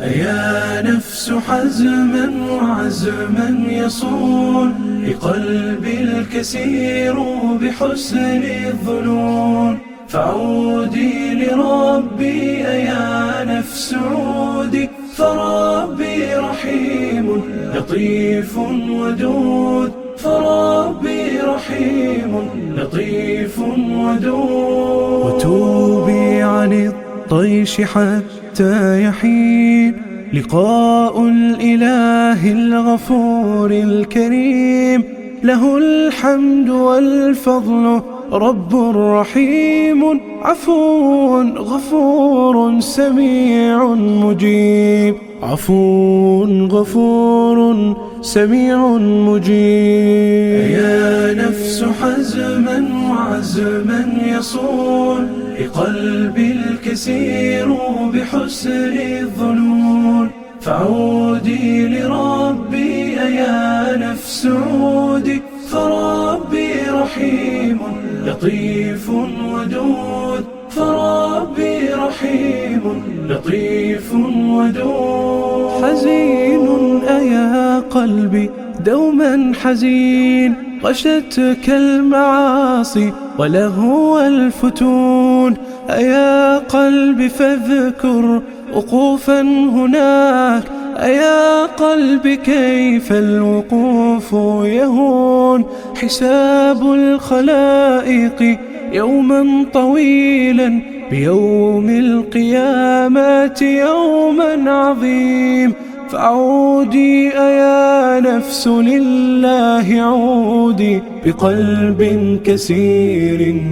أيا نفس حزما وعزما يصون لقلبي الكسير بحسن الظنون. فعودي لربي أيا نفس عودي فربي رحيم لطيف ودود. فربي رحيم لطيف ودود. وتوبي عن الطيش حتى يحين. لقاء الإله الغفور الكريم. له الحمد والفضل رب رحيم. عفو غفور سميع مجيب. عفو غفور سميع مجيب. يا نفس حزما وعزما يصون. لقلبي الكسير بحسن الظنون. فعودي لربي يا نفس عودي. فربي رحيم لطيف ودود. فربي رحيم لطيف ودود. حزين أيا قلبي دوما حزين. غشتك المعاصي ولهو الفتون. أيا قلبي فاذكر وقوفا هناك. أيا قلبي كيف الوقوف يهون. حساب الخلائق يوما طويلا بيوم القيامة يوما عظيم. فعودي أيا نفس لله عودي بقلب كسير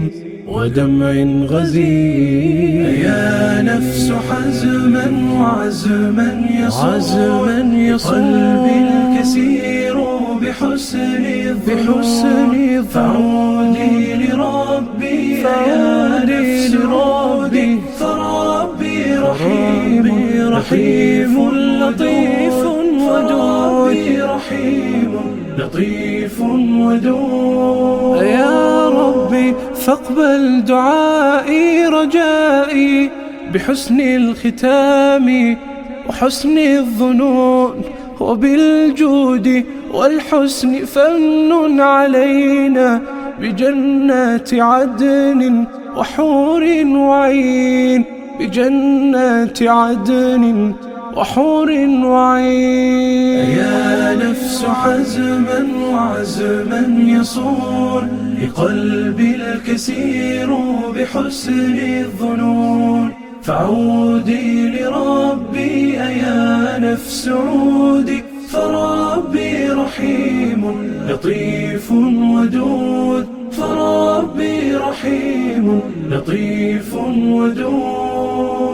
ودمع غزير يا نفس حزما وعزما يصون عزما يصون قلبي الكسير بحسن بحسن فعودي لربي يا نفس ربي. فربي رحيم. رحيم. لطيف ودود. رحيم لطيف ودود. فاقبل دعائي رجائي بحسن الختام وحسن الظنون وبالجود والحسن فمن علينا بجنات عدن وحور وعين بجنات عدن وحور وعين حزما وعزما يصون لقلبي الكسير بحسن الظنون. فعودي لربي يا نفس عودي. فربي رحيم لطيف ودود. فربي رحيم لطيف ودود.